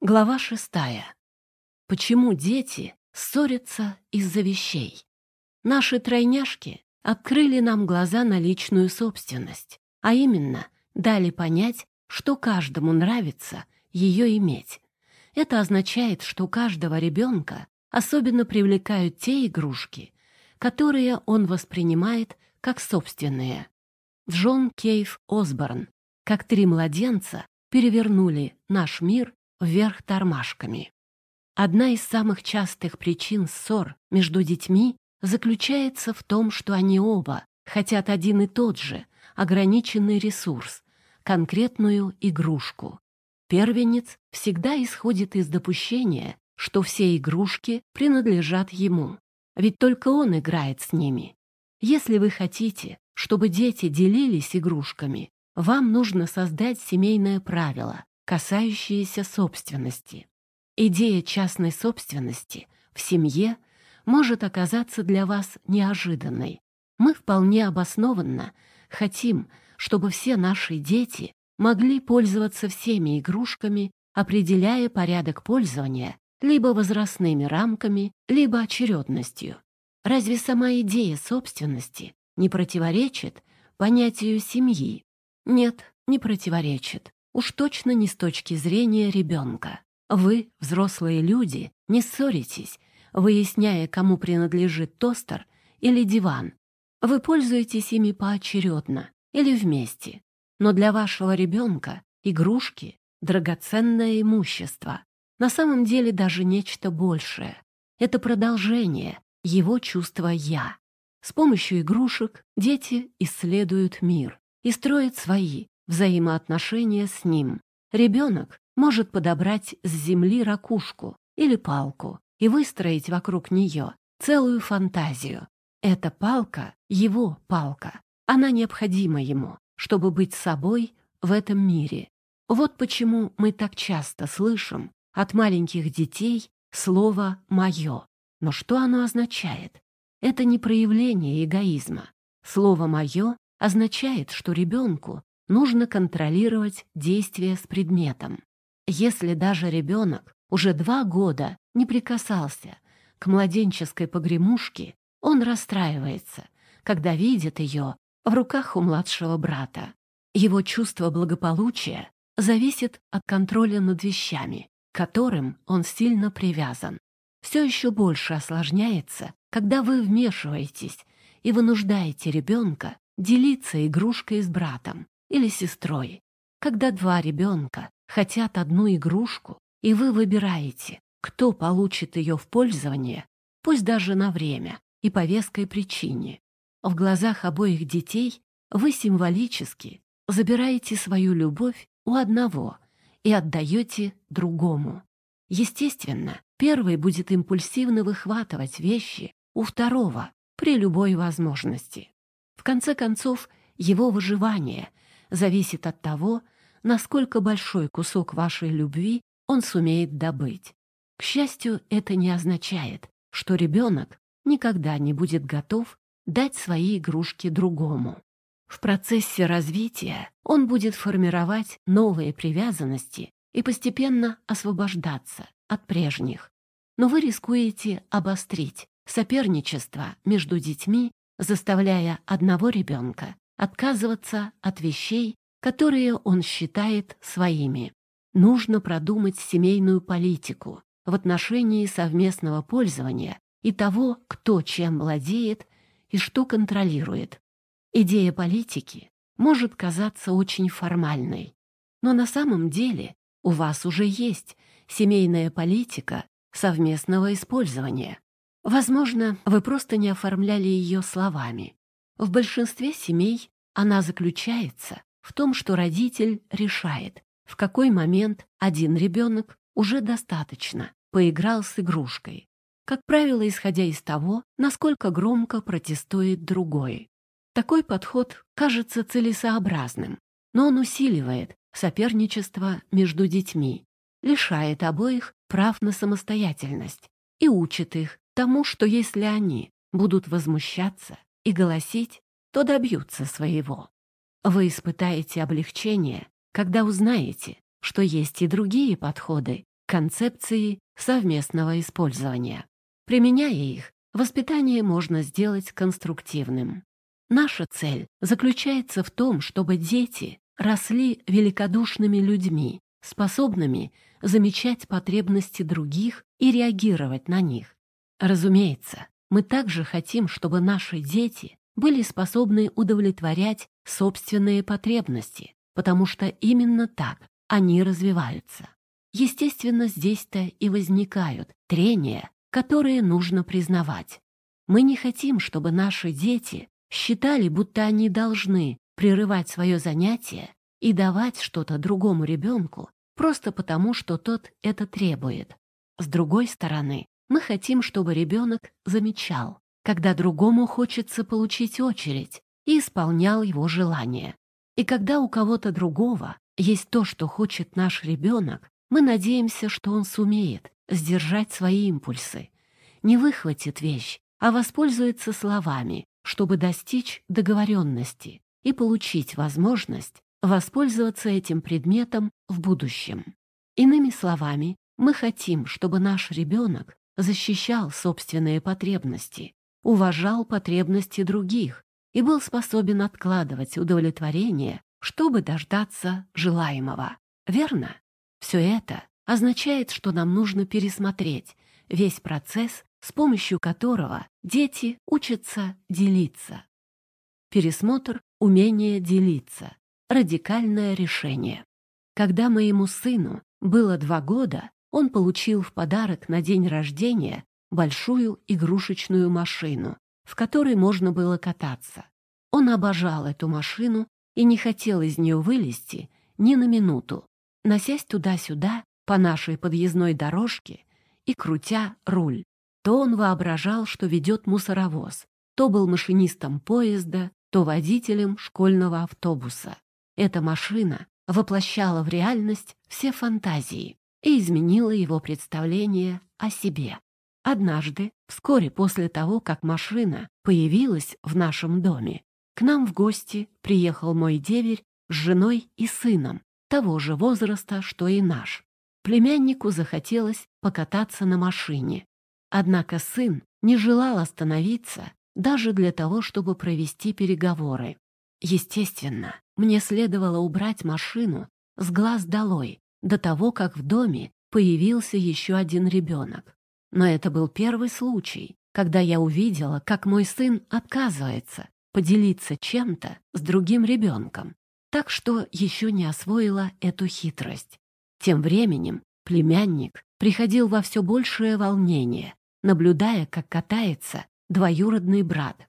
Глава шестая. Почему дети ссорятся из-за вещей? Наши тройняшки открыли нам глаза на личную собственность, а именно дали понять, что каждому нравится ее иметь. Это означает, что каждого ребенка особенно привлекают те игрушки, которые он воспринимает как собственные. Джон Кейв Осборн, как три младенца, перевернули наш мир вверх тормашками. Одна из самых частых причин ссор между детьми заключается в том, что они оба хотят один и тот же ограниченный ресурс, конкретную игрушку. Первенец всегда исходит из допущения, что все игрушки принадлежат ему, ведь только он играет с ними. Если вы хотите, чтобы дети делились игрушками, вам нужно создать семейное правило, касающиеся собственности. Идея частной собственности в семье может оказаться для вас неожиданной. Мы вполне обоснованно хотим, чтобы все наши дети могли пользоваться всеми игрушками, определяя порядок пользования либо возрастными рамками, либо очередностью. Разве сама идея собственности не противоречит понятию семьи? Нет, не противоречит. Уж точно не с точки зрения ребенка. Вы, взрослые люди, не ссоритесь, выясняя, кому принадлежит тостер или диван. Вы пользуетесь ими поочередно или вместе. Но для вашего ребенка игрушки — драгоценное имущество. На самом деле даже нечто большее. Это продолжение его чувства «я». С помощью игрушек дети исследуют мир и строят свои, взаимоотношения с ним. Ребенок может подобрать с земли ракушку или палку и выстроить вокруг нее целую фантазию. Эта палка — его палка. Она необходима ему, чтобы быть собой в этом мире. Вот почему мы так часто слышим от маленьких детей слово «моё». Но что оно означает? Это не проявление эгоизма. Слово «моё» означает, что ребенку нужно контролировать действия с предметом. Если даже ребенок уже два года не прикасался к младенческой погремушке, он расстраивается, когда видит ее в руках у младшего брата. Его чувство благополучия зависит от контроля над вещами, к которым он сильно привязан. Все еще больше осложняется, когда вы вмешиваетесь и вынуждаете ребенка делиться игрушкой с братом или сестрой. Когда два ребенка хотят одну игрушку, и вы выбираете, кто получит ее в пользование, пусть даже на время и по веской причине. В глазах обоих детей вы символически забираете свою любовь у одного и отдаете другому. Естественно, первый будет импульсивно выхватывать вещи у второго при любой возможности. В конце концов, его выживание зависит от того, насколько большой кусок вашей любви он сумеет добыть. К счастью, это не означает, что ребенок никогда не будет готов дать свои игрушки другому. В процессе развития он будет формировать новые привязанности и постепенно освобождаться от прежних. Но вы рискуете обострить соперничество между детьми, заставляя одного ребенка отказываться от вещей, которые он считает своими. Нужно продумать семейную политику в отношении совместного пользования и того, кто чем владеет и что контролирует. Идея политики может казаться очень формальной, но на самом деле у вас уже есть семейная политика совместного использования. Возможно, вы просто не оформляли ее словами, в большинстве семей она заключается в том, что родитель решает, в какой момент один ребенок уже достаточно поиграл с игрушкой, как правило, исходя из того, насколько громко протестует другой. Такой подход кажется целесообразным, но он усиливает соперничество между детьми, лишает обоих прав на самостоятельность и учит их тому, что если они будут возмущаться и голосить, то добьются своего. Вы испытаете облегчение, когда узнаете, что есть и другие подходы концепции совместного использования. Применяя их, воспитание можно сделать конструктивным. Наша цель заключается в том, чтобы дети росли великодушными людьми, способными замечать потребности других и реагировать на них. Разумеется, мы также хотим, чтобы наши дети были способны удовлетворять собственные потребности, потому что именно так они развиваются. Естественно, здесь-то и возникают трения, которые нужно признавать. Мы не хотим, чтобы наши дети считали, будто они должны прерывать свое занятие и давать что-то другому ребенку просто потому, что тот это требует. С другой стороны, мы хотим, чтобы ребенок замечал, когда другому хочется получить очередь, и исполнял его желание. И когда у кого-то другого есть то, что хочет наш ребенок, мы надеемся, что он сумеет сдержать свои импульсы, не выхватит вещь, а воспользуется словами, чтобы достичь договоренности и получить возможность воспользоваться этим предметом в будущем. Иными словами, мы хотим, чтобы наш ребенок защищал собственные потребности, уважал потребности других и был способен откладывать удовлетворение, чтобы дождаться желаемого. Верно? Все это означает, что нам нужно пересмотреть весь процесс, с помощью которого дети учатся делиться. Пересмотр умения делиться. Радикальное решение. Когда моему сыну было два года, он получил в подарок на день рождения большую игрушечную машину, в которой можно было кататься. Он обожал эту машину и не хотел из нее вылезти ни на минуту, носясь туда-сюда по нашей подъездной дорожке и крутя руль. То он воображал, что ведет мусоровоз, то был машинистом поезда, то водителем школьного автобуса. Эта машина воплощала в реальность все фантазии и изменила его представление о себе. Однажды, вскоре после того, как машина появилась в нашем доме, к нам в гости приехал мой деверь с женой и сыном, того же возраста, что и наш. Племяннику захотелось покататься на машине. Однако сын не желал остановиться даже для того, чтобы провести переговоры. Естественно, мне следовало убрать машину с глаз долой до того, как в доме появился еще один ребенок. Но это был первый случай, когда я увидела, как мой сын отказывается поделиться чем-то с другим ребенком, так что еще не освоила эту хитрость. Тем временем племянник приходил во все большее волнение, наблюдая, как катается двоюродный брат.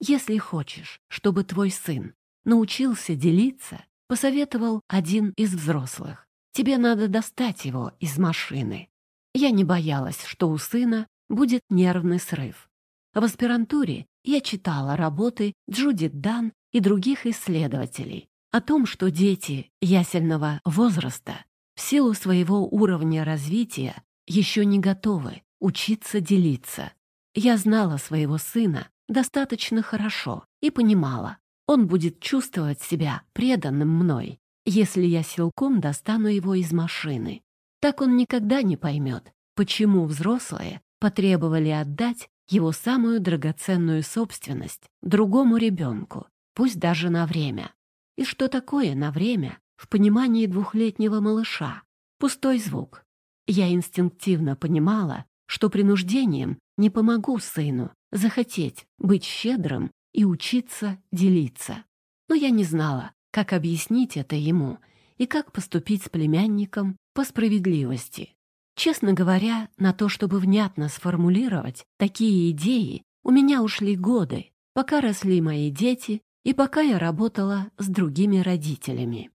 Если хочешь, чтобы твой сын научился делиться, посоветовал один из взрослых. Тебе надо достать его из машины. Я не боялась, что у сына будет нервный срыв. В аспирантуре я читала работы Джудит Дан и других исследователей о том, что дети ясельного возраста в силу своего уровня развития еще не готовы учиться делиться. Я знала своего сына достаточно хорошо и понимала, он будет чувствовать себя преданным мной, если я силком достану его из машины. Так он никогда не поймет, почему взрослые потребовали отдать его самую драгоценную собственность другому ребенку, пусть даже на время. И что такое на время в понимании двухлетнего малыша? Пустой звук. Я инстинктивно понимала, что принуждением не помогу сыну захотеть быть щедрым и учиться делиться. Но я не знала, как объяснить это ему и как поступить с племянником по справедливости. Честно говоря, на то, чтобы внятно сформулировать такие идеи, у меня ушли годы, пока росли мои дети и пока я работала с другими родителями.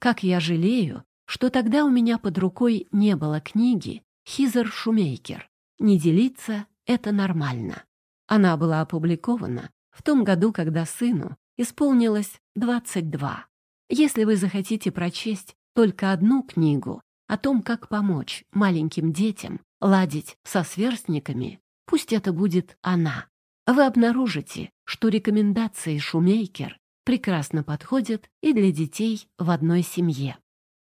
Как я жалею, что тогда у меня под рукой не было книги «Хизер Шумейкер». Не делиться — это нормально. Она была опубликована в том году, когда сыну исполнилось 22. Если вы захотите прочесть только одну книгу о том, как помочь маленьким детям ладить со сверстниками, пусть это будет она. Вы обнаружите, что рекомендации Шумейкер прекрасно подходят и для детей в одной семье.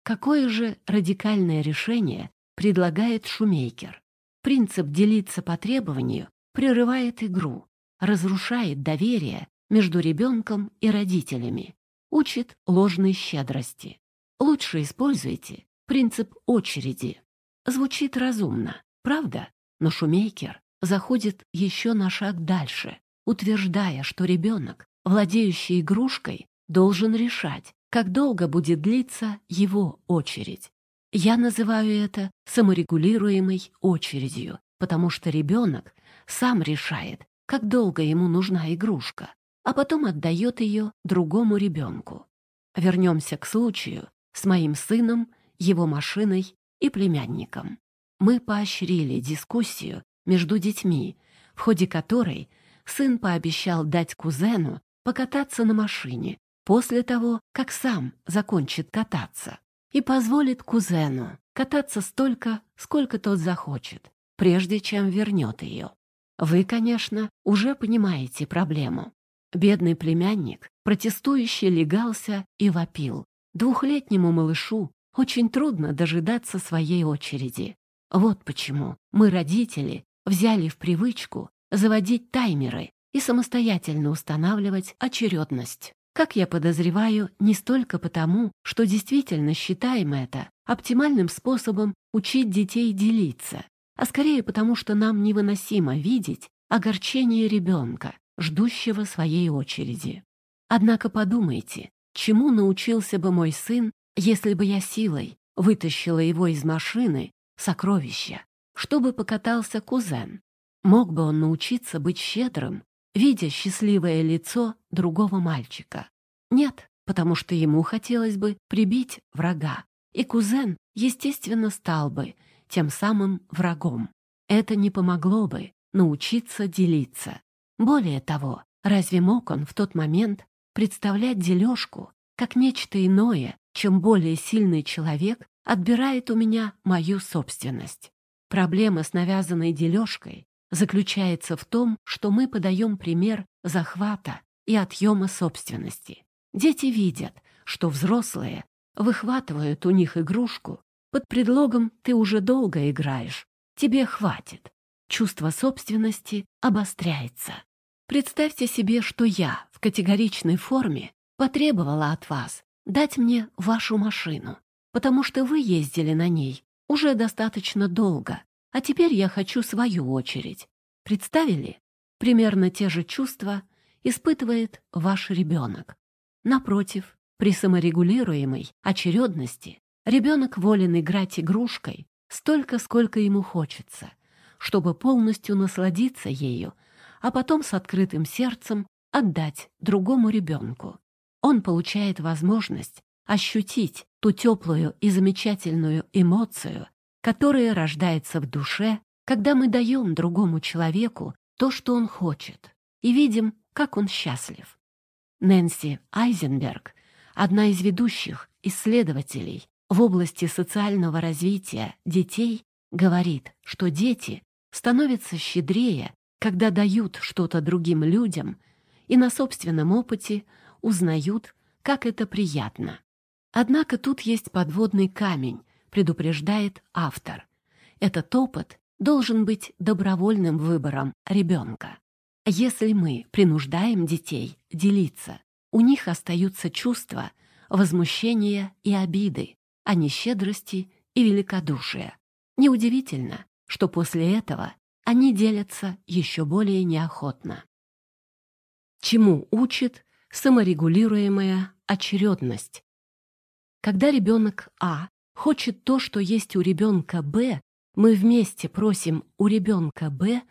Какое же радикальное решение предлагает Шумейкер. Принцип делиться по требованию прерывает игру, разрушает доверие между ребенком и родителями, учит ложной щедрости. Лучше используйте принцип очереди. Звучит разумно, правда? Но Шумейкер заходит еще на шаг дальше, утверждая, что ребенок, владеющий игрушкой, должен решать, как долго будет длиться его очередь. Я называю это саморегулируемой очередью, потому что ребенок сам решает, как долго ему нужна игрушка, а потом отдает ее другому ребенку. Вернемся к случаю с моим сыном, его машиной и племянником. Мы поощрили дискуссию между детьми, в ходе которой сын пообещал дать кузену покататься на машине после того, как сам закончит кататься, и позволит кузену кататься столько, сколько тот захочет, прежде чем вернет ее. Вы, конечно, уже понимаете проблему. Бедный племянник, протестующий, легался и вопил. Двухлетнему малышу очень трудно дожидаться своей очереди. Вот почему мы, родители, взяли в привычку заводить таймеры и самостоятельно устанавливать очередность. Как я подозреваю, не столько потому, что действительно считаем это оптимальным способом учить детей делиться, а скорее потому, что нам невыносимо видеть огорчение ребенка, ждущего своей очереди. Однако подумайте, чему научился бы мой сын, если бы я силой вытащила его из машины сокровища, чтобы покатался кузен? Мог бы он научиться быть щедрым, видя счастливое лицо другого мальчика? Нет, потому что ему хотелось бы прибить врага, и кузен, естественно, стал бы тем самым врагом. Это не помогло бы научиться делиться. Более того, разве мог он в тот момент представлять дележку как нечто иное, чем более сильный человек отбирает у меня мою собственность? Проблема с навязанной дележкой заключается в том, что мы подаем пример захвата и отъема собственности. Дети видят, что взрослые выхватывают у них игрушку под предлогом «ты уже долго играешь, тебе хватит». Чувство собственности обостряется. Представьте себе, что я в категоричной форме потребовала от вас дать мне вашу машину, потому что вы ездили на ней уже достаточно долго, а теперь я хочу свою очередь. Представили? Примерно те же чувства испытывает ваш ребенок. Напротив, при саморегулируемой очередности ребенок волен играть игрушкой столько, сколько ему хочется, чтобы полностью насладиться ею а потом с открытым сердцем отдать другому ребенку. Он получает возможность ощутить ту теплую и замечательную эмоцию, которая рождается в душе, когда мы даем другому человеку то, что он хочет, и видим, как он счастлив. Нэнси Айзенберг, одна из ведущих исследователей в области социального развития детей, говорит, что дети становятся щедрее когда дают что-то другим людям и на собственном опыте узнают, как это приятно. Однако тут есть подводный камень, предупреждает автор. Этот опыт должен быть добровольным выбором ребенка. Если мы принуждаем детей делиться, у них остаются чувства возмущения и обиды, а не щедрости и великодушия. Неудивительно, что после этого они делятся еще более неохотно. Чему учит саморегулируемая очередность? Когда ребенок А хочет то, что есть у ребенка Б, мы вместе просим у ребенка Б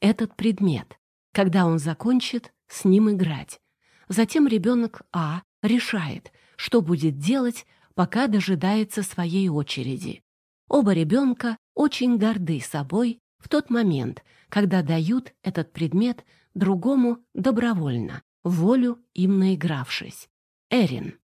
этот предмет, когда он закончит с ним играть. Затем ребенок А решает, что будет делать, пока дожидается своей очереди. Оба ребенка очень горды собой в тот момент, когда дают этот предмет другому добровольно, волю им наигравшись. Эрин.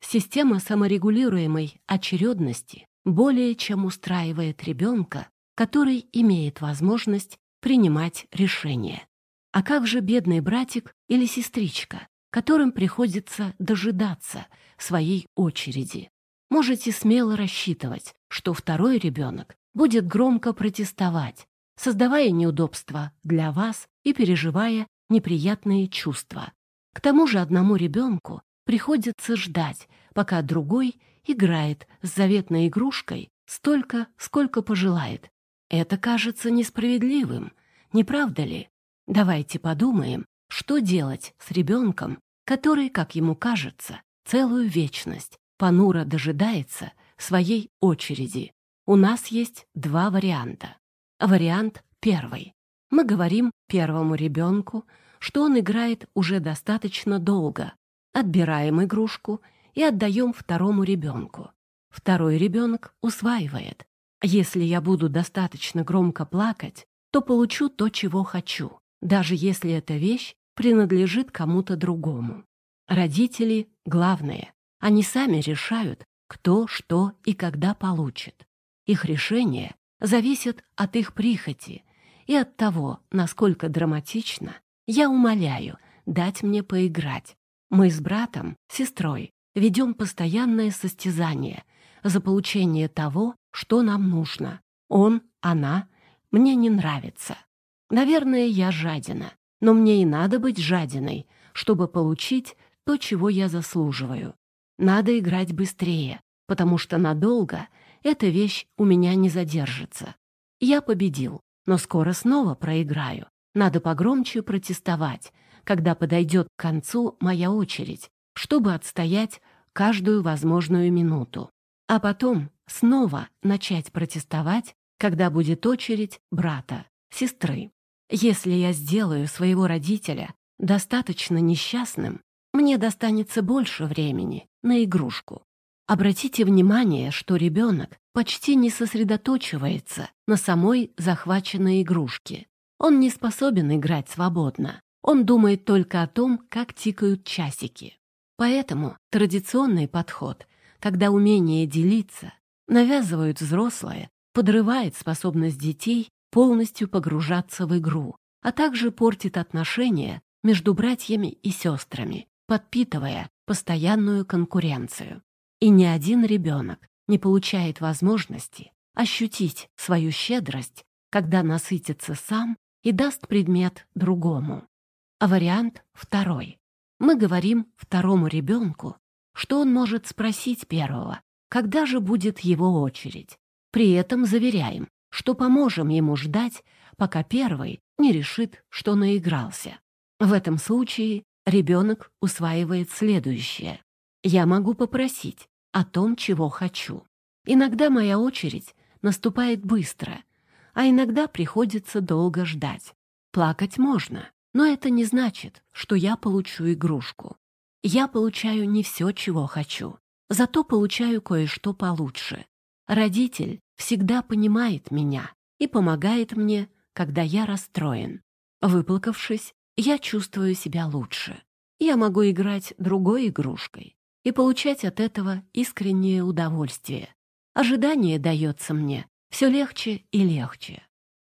Система саморегулируемой очередности более чем устраивает ребенка, который имеет возможность принимать решения. А как же бедный братик или сестричка, которым приходится дожидаться своей очереди? Можете смело рассчитывать, что второй ребенок будет громко протестовать, создавая неудобства для вас и переживая неприятные чувства. К тому же одному ребенку приходится ждать, пока другой играет с заветной игрушкой столько, сколько пожелает. Это кажется несправедливым, не правда ли? Давайте подумаем, что делать с ребенком, который, как ему кажется, целую вечность понуро дожидается своей очереди. У нас есть два варианта. Вариант первый. Мы говорим первому ребенку, что он играет уже достаточно долго, отбираем игрушку и отдаем второму ребенку. Второй ребенок усваивает. Если я буду достаточно громко плакать, то получу то, чего хочу, даже если эта вещь принадлежит кому-то другому. Родители — главное. Они сами решают, кто, что и когда получит. Их решение зависит от их прихоти и от того, насколько драматично я умоляю дать мне поиграть. Мы с братом, сестрой, ведем постоянное состязание за получение того, что нам нужно. Он, она, мне не нравится. Наверное, я жадина, но мне и надо быть жадиной, чтобы получить то, чего я заслуживаю. Надо играть быстрее, потому что надолго эта вещь у меня не задержится. Я победил, но скоро снова проиграю. Надо погромче протестовать, когда подойдет к концу моя очередь, чтобы отстоять каждую возможную минуту. А потом снова начать протестовать, когда будет очередь брата, сестры. Если я сделаю своего родителя достаточно несчастным, мне достанется больше времени на игрушку. Обратите внимание, что ребенок почти не сосредоточивается на самой захваченной игрушке. Он не способен играть свободно. Он думает только о том, как тикают часики. Поэтому традиционный подход, когда умение делиться навязывают взрослые, подрывает способность детей полностью погружаться в игру, а также портит отношения между братьями и сестрами, подпитывая постоянную конкуренцию. И ни один ребенок не получает возможности ощутить свою щедрость, когда насытится сам и даст предмет другому. А вариант второй. Мы говорим второму ребенку, что он может спросить первого, когда же будет его очередь. При этом заверяем, что поможем ему ждать, пока первый не решит, что наигрался. В этом случае ребенок усваивает следующее. Я могу попросить о том, чего хочу. Иногда моя очередь наступает быстро, а иногда приходится долго ждать. Плакать можно, но это не значит, что я получу игрушку. Я получаю не все, чего хочу, зато получаю кое-что получше. Родитель всегда понимает меня и помогает мне, когда я расстроен. Выплакавшись, я чувствую себя лучше. Я могу играть другой игрушкой и получать от этого искреннее удовольствие. Ожидание дается мне все легче и легче.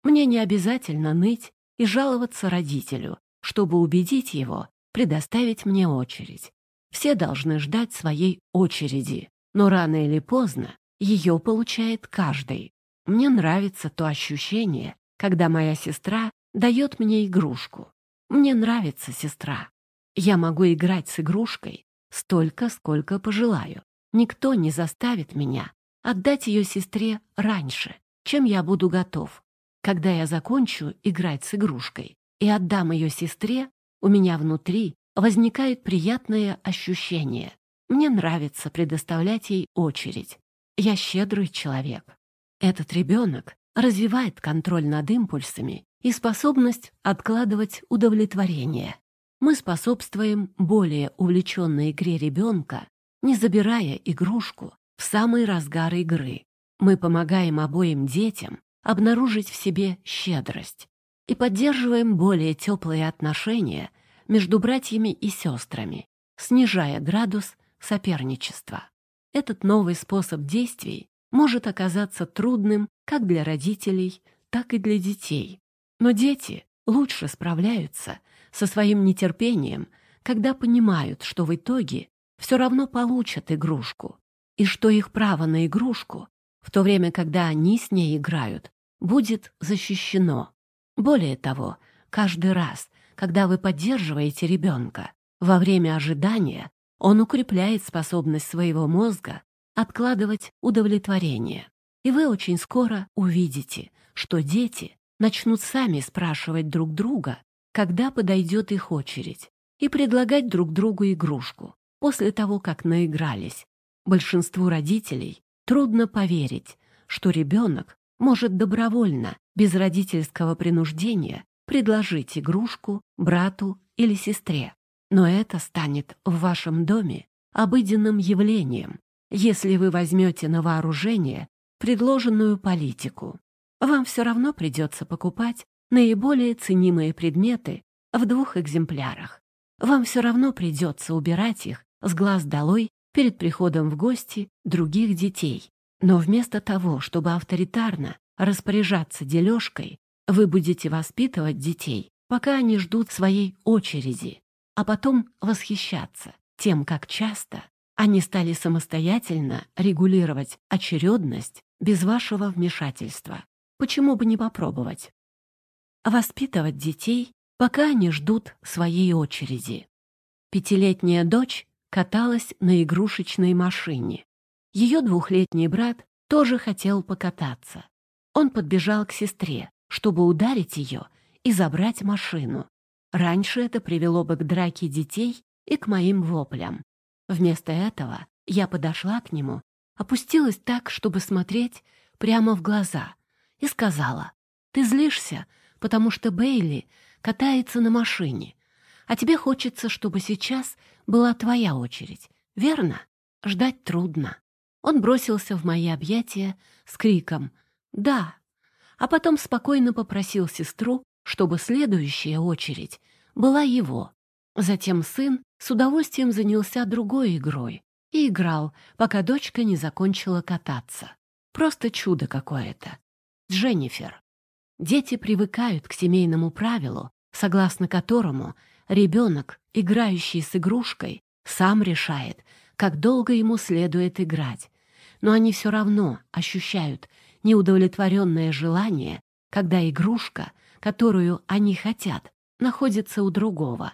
Мне не обязательно ныть и жаловаться родителю, чтобы убедить его предоставить мне очередь. Все должны ждать своей очереди, но рано или поздно ее получает каждый. Мне нравится то ощущение, когда моя сестра дает мне игрушку. Мне нравится сестра. Я могу играть с игрушкой столько, сколько пожелаю. Никто не заставит меня отдать ее сестре раньше, чем я буду готов. Когда я закончу играть с игрушкой и отдам ее сестре, у меня внутри возникает приятное ощущение. Мне нравится предоставлять ей очередь. Я щедрый человек. Этот ребенок развивает контроль над импульсами и способность откладывать удовлетворение. Мы способствуем более увлеченной игре ребенка, не забирая игрушку в самый разгар игры. Мы помогаем обоим детям обнаружить в себе щедрость и поддерживаем более теплые отношения между братьями и сестрами, снижая градус соперничества. Этот новый способ действий может оказаться трудным как для родителей, так и для детей. Но дети лучше справляются со своим нетерпением, когда понимают, что в итоге все равно получат игрушку, и что их право на игрушку в то время, когда они с ней играют, будет защищено. Более того, каждый раз, когда вы поддерживаете ребенка, во время ожидания он укрепляет способность своего мозга откладывать удовлетворение. И вы очень скоро увидите, что дети начнут сами спрашивать друг друга, когда подойдет их очередь, и предлагать друг другу игрушку после того, как наигрались. Большинству родителей трудно поверить, что ребенок может добровольно, без родительского принуждения, предложить игрушку брату или сестре. Но это станет в вашем доме обыденным явлением, если вы возьмете на вооружение предложенную политику. Вам все равно придется покупать наиболее ценимые предметы в двух экземплярах. Вам все равно придется убирать их с глаз долой перед приходом в гости других детей. Но вместо того, чтобы авторитарно распоряжаться дележкой, вы будете воспитывать детей, пока они ждут своей очереди, а потом восхищаться тем, как часто они стали самостоятельно регулировать очередность без вашего вмешательства. Почему бы не попробовать? Воспитывать детей, пока они ждут своей очереди. Пятилетняя дочь каталась на игрушечной машине. Ее двухлетний брат тоже хотел покататься. Он подбежал к сестре, чтобы ударить ее и забрать машину. Раньше это привело бы к драке детей и к моим воплям. Вместо этого я подошла к нему, опустилась так, чтобы смотреть прямо в глаза, и сказала, «Ты злишься, потому что Бейли катается на машине, а тебе хочется, чтобы сейчас была твоя очередь, верно? Ждать трудно». Он бросился в мои объятия с криком «Да!», а потом спокойно попросил сестру, чтобы следующая очередь была его. Затем сын с удовольствием занялся другой игрой и играл, пока дочка не закончила кататься. Просто чудо какое-то. Дженнифер. Дети привыкают к семейному правилу, согласно которому ребенок, играющий с игрушкой, сам решает, как долго ему следует играть. Но они все равно ощущают неудовлетворенное желание, когда игрушка, которую они хотят, находится у другого.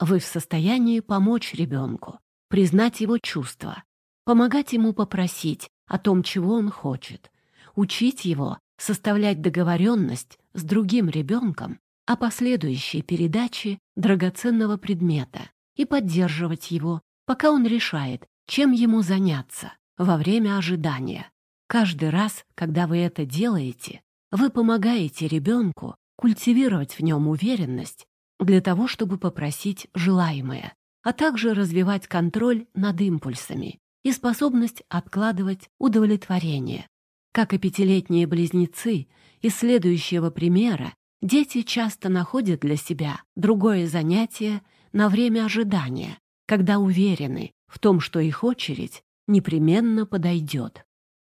Вы в состоянии помочь ребенку, признать его чувства, помогать ему попросить о том, чего он хочет, учить его составлять договоренность с другим ребенком о последующей передаче драгоценного предмета и поддерживать его, пока он решает, чем ему заняться во время ожидания. Каждый раз, когда вы это делаете, вы помогаете ребенку культивировать в нем уверенность для того, чтобы попросить желаемое, а также развивать контроль над импульсами и способность откладывать удовлетворение. Как и пятилетние близнецы, из следующего примера дети часто находят для себя другое занятие на время ожидания, когда уверены в том, что их очередь непременно подойдет.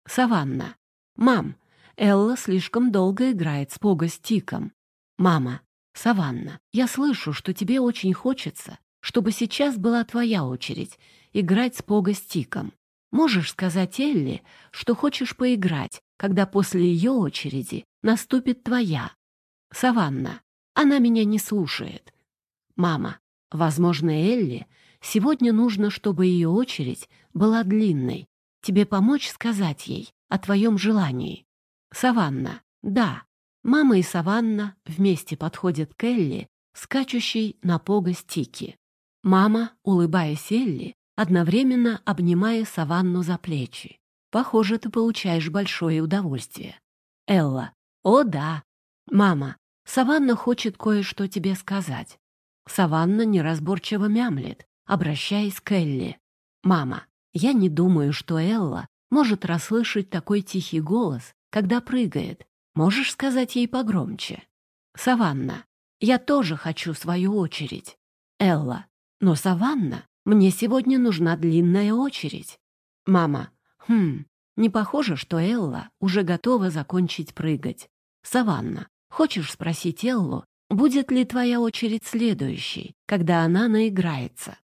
Саванна. «Мам, Элла слишком долго играет с Пого-стиком. Мама, Саванна, я слышу, что тебе очень хочется, чтобы сейчас была твоя очередь играть с Пого-стиком. Можешь сказать Элли, что хочешь поиграть, когда после ее очереди наступит твоя. Саванна, она меня не слушает. Мама, возможно, Элли, сегодня нужно, чтобы ее очередь была длинной. Тебе помочь сказать ей о твоем желании. Саванна, да. Мама и Саванна вместе подходят к Элли, скачущей на пого стики. Мама, улыбаясь Элли, одновременно обнимая Саванну за плечи. Похоже, ты получаешь большое удовольствие. Элла. О, да. Мама. Саванна хочет кое-что тебе сказать. Саванна неразборчиво мямлет, обращаясь к Элли. Мама. Я не думаю, что Элла может расслышать такой тихий голос, когда прыгает. Можешь сказать ей погромче? Саванна. Я тоже хочу свою очередь. Элла. Но, Саванна, мне сегодня нужна длинная очередь. Мама. Хм, не похоже, что Элла уже готова закончить прыгать. Саванна. Хочешь спросить Эллу, будет ли твоя очередь следующей, когда она наиграется?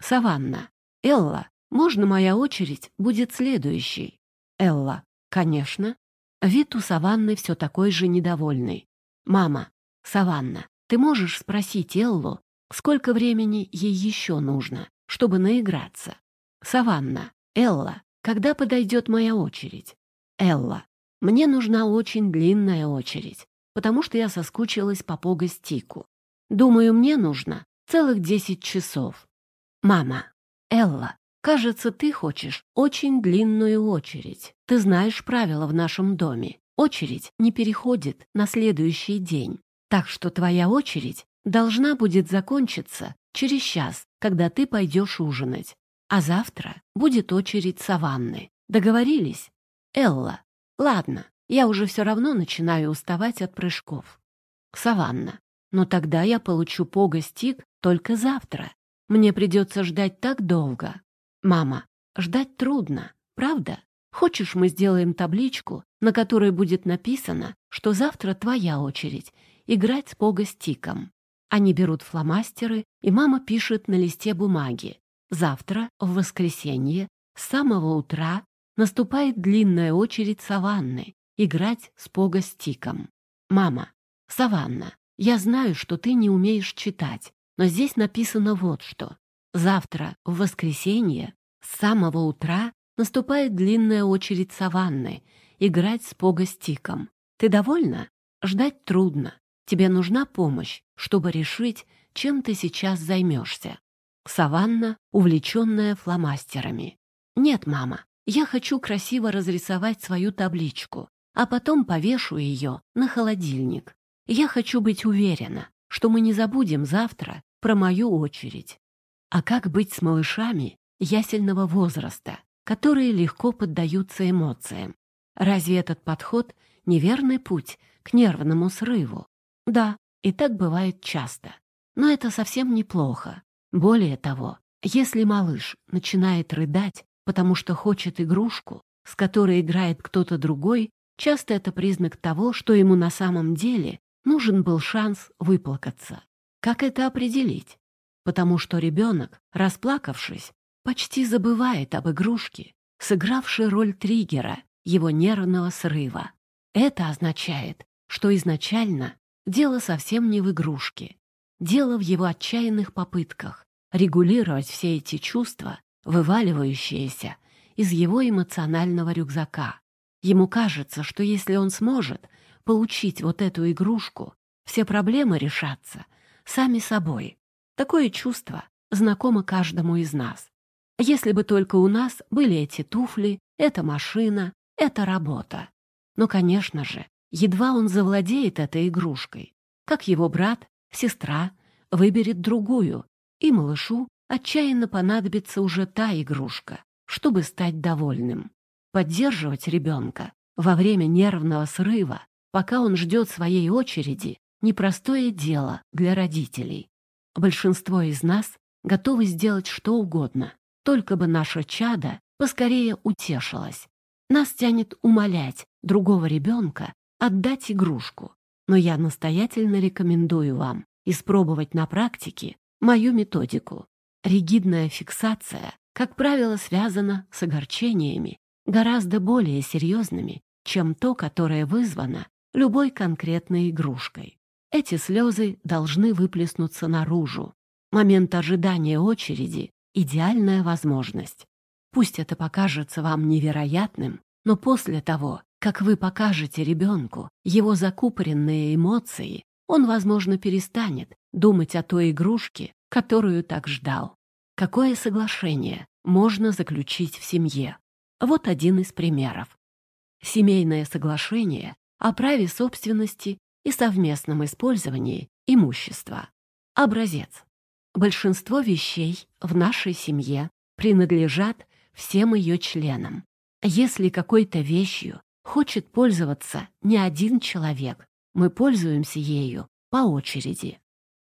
Саванна. Элла, можно моя очередь будет следующей? Элла. Конечно. Вид у Саванны все такой же недовольный. «Мама, Саванна, ты можешь спросить Эллу, сколько времени ей еще нужно, чтобы наиграться? Саванна, Элла, когда подойдет моя очередь? Элла, мне нужна очень длинная очередь, потому что я соскучилась по Погостику. Думаю, мне нужно целых десять часов. Мама, Элла, кажется, ты хочешь очень длинную очередь. Ты знаешь правила в нашем доме. Очередь не переходит на следующий день. Так что твоя очередь должна будет закончиться через час, когда ты пойдешь ужинать. А завтра будет очередь саванны. Договорились? Элла. Ладно, я уже все равно начинаю уставать от прыжков. Саванна. Но тогда я получу погостик только завтра. Мне придется ждать так долго. Мама, ждать трудно, правда? Хочешь, мы сделаем табличку, на которой будет написано, что завтра твоя очередь играть с погостиком. Они берут фломастеры, и мама пишет на листе бумаги. Завтра, в воскресенье, с самого утра наступает длинная очередь саванны играть с погостиком. Мама, Саванна, я знаю, что ты не умеешь читать, но здесь написано вот что. Завтра, в воскресенье, с самого утра наступает длинная очередь саванны играть с погостиком. Ты довольна? Ждать трудно. Тебе нужна помощь, чтобы решить, чем ты сейчас займешься. Саванна, увлеченная фломастерами. Нет, мама, я хочу красиво разрисовать свою табличку, а потом повешу ее на холодильник. Я хочу быть уверена, что мы не забудем завтра про мою очередь. А как быть с малышами ясельного возраста, которые легко поддаются эмоциям? Разве этот подход неверный путь к нервному срыву? Да, и так бывает часто. Но это совсем неплохо. Более того, если малыш начинает рыдать, потому что хочет игрушку, с которой играет кто-то другой, часто это признак того, что ему на самом деле нужен был шанс выплакаться. Как это определить? Потому что ребенок, расплакавшись, почти забывает об игрушке, сыгравшей роль триггера его нервного срыва. Это означает, что изначально Дело совсем не в игрушке. Дело в его отчаянных попытках регулировать все эти чувства, вываливающиеся из его эмоционального рюкзака. Ему кажется, что если он сможет получить вот эту игрушку, все проблемы решатся сами собой. Такое чувство знакомо каждому из нас. Если бы только у нас были эти туфли, эта машина, эта работа. Но, конечно же, Едва он завладеет этой игрушкой, как его брат, сестра выберет другую, и малышу отчаянно понадобится уже та игрушка, чтобы стать довольным. Поддерживать ребенка во время нервного срыва, пока он ждет своей очереди, непростое дело для родителей. Большинство из нас готовы сделать что угодно, только бы наше чадо поскорее утешилось. Нас тянет умолять другого ребенка отдать игрушку. Но я настоятельно рекомендую вам испробовать на практике мою методику. Ригидная фиксация, как правило, связана с огорчениями, гораздо более серьезными, чем то, которое вызвано любой конкретной игрушкой. Эти слезы должны выплеснуться наружу. Момент ожидания очереди — идеальная возможность. Пусть это покажется вам невероятным, но после того, как вы покажете ребенку его закупоренные эмоции, он, возможно, перестанет думать о той игрушке, которую так ждал. Какое соглашение можно заключить в семье? Вот один из примеров. Семейное соглашение о праве собственности и совместном использовании имущества. Образец. Большинство вещей в нашей семье принадлежат всем ее членам. Если какой-то вещью хочет пользоваться не один человек. Мы пользуемся ею по очереди.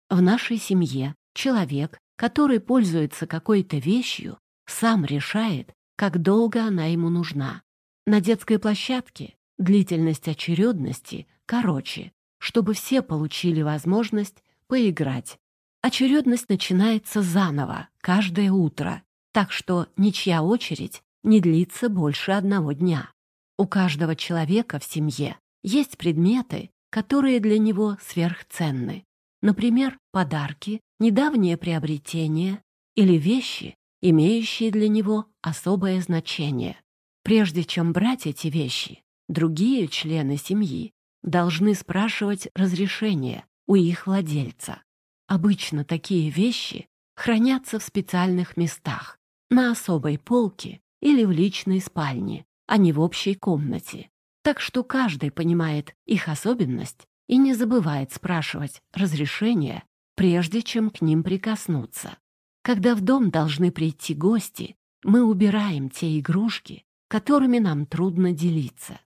В нашей семье человек, который пользуется какой-то вещью, сам решает, как долго она ему нужна. На детской площадке длительность очередности короче, чтобы все получили возможность поиграть. Очередность начинается заново, каждое утро, так что ничья очередь не длится больше одного дня. У каждого человека в семье есть предметы, которые для него сверхценны. Например, подарки, недавнее приобретение или вещи, имеющие для него особое значение. Прежде чем брать эти вещи, другие члены семьи должны спрашивать разрешение у их владельца. Обычно такие вещи хранятся в специальных местах, на особой полке или в личной спальне, а не в общей комнате. Так что каждый понимает их особенность и не забывает спрашивать разрешения, прежде чем к ним прикоснуться. Когда в дом должны прийти гости, мы убираем те игрушки, которыми нам трудно делиться.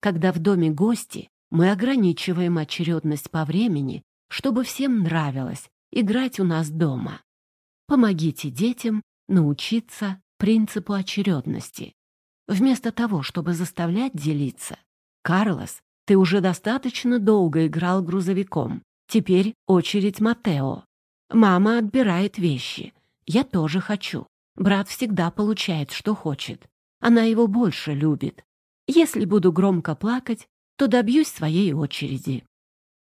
Когда в доме гости, мы ограничиваем очередность по времени, чтобы всем нравилось играть у нас дома. Помогите детям научиться принципу очередности. Вместо того, чтобы заставлять делиться, «Карлос, ты уже достаточно долго играл грузовиком. Теперь очередь Матео. Мама отбирает вещи. Я тоже хочу. Брат всегда получает, что хочет. Она его больше любит. Если буду громко плакать, то добьюсь своей очереди.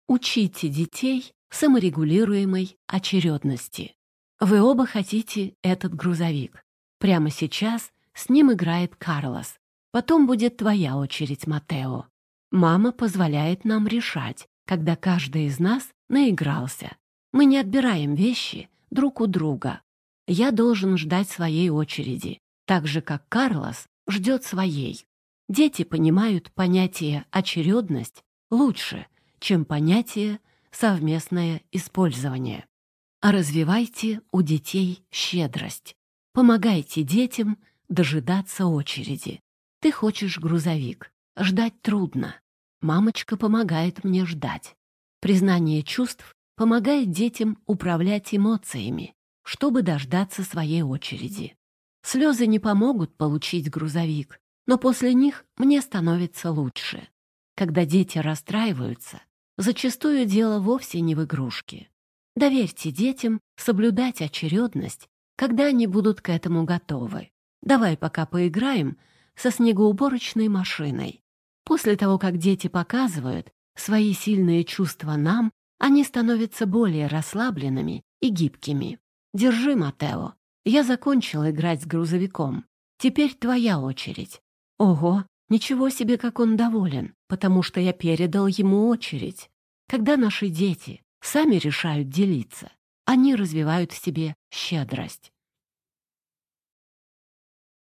Учите детей саморегулируемой очередности. Вы оба хотите этот грузовик. Прямо сейчас с ним играет Карлос. Потом будет твоя очередь, Матео. Мама позволяет нам решать, когда каждый из нас наигрался. Мы не отбираем вещи друг у друга. Я должен ждать своей очереди, так же, как Карлос ждет своей. Дети понимают понятие «очередность» лучше, чем понятие «совместное использование». А развивайте у детей щедрость. Помогайте детям дожидаться очереди. Ты хочешь грузовик. Ждать трудно. Мамочка помогает мне ждать. Признание чувств помогает детям управлять эмоциями, чтобы дождаться своей очереди. Слезы не помогут получить грузовик, но после них мне становится лучше. Когда дети расстраиваются, зачастую дело вовсе не в игрушке. Доверьте детям соблюдать очередность, когда они будут к этому готовы. Давай пока поиграем со снегоуборочной машиной. После того, как дети показывают свои сильные чувства нам, они становятся более расслабленными и гибкими. Держи, Матео. Я закончил играть с грузовиком. Теперь твоя очередь. Ого, ничего себе, как он доволен, потому что я передал ему очередь. Когда наши дети сами решают делиться, они развивают в себе щедрость.